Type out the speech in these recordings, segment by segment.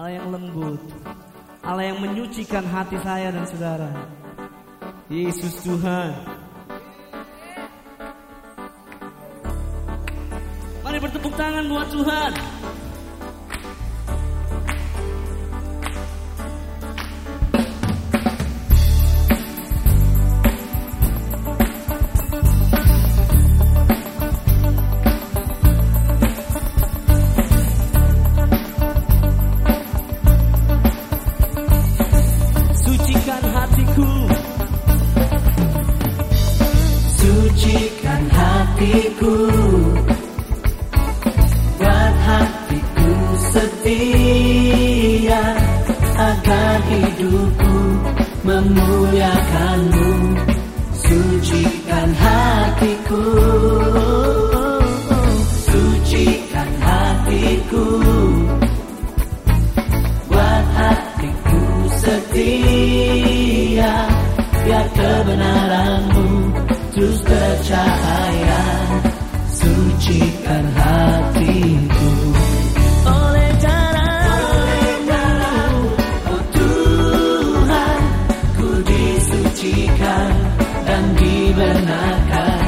Allah yang lembut, Allah yang menyucikan hati saya dan saudara. Yesus Tuhan. Mari bertepuk tangan buat Tuhan. Sucikan hatiku. Buat hatiku setia Agar hidupku memuliakanmu. Sucikan hatiku. Sucikan hatiku. Buat hatiku setia Biar kebenaranmu bercahaya Sucikan hatiku. Oleh darahmu Oh Tuhan Ku disucikan dan dibenarkan.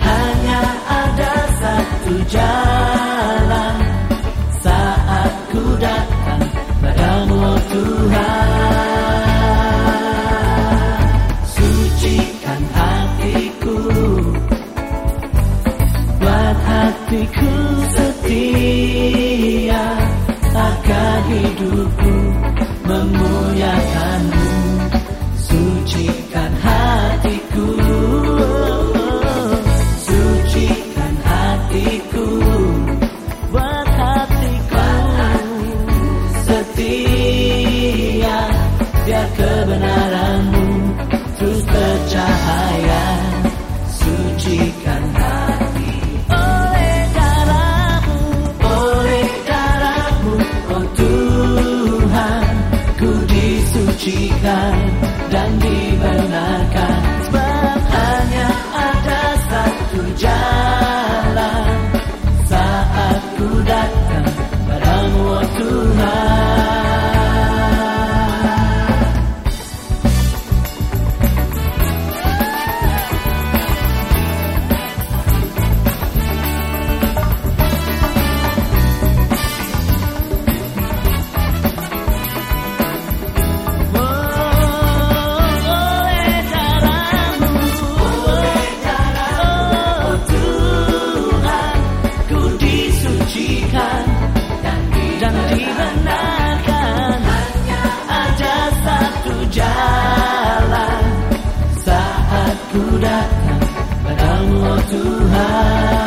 Hanya ada satu jalan. Saat ku datang padamu oh Tuhan. Sucikan hatiku hatiku dan dibenarkan aku datang padamu oh Tuhan.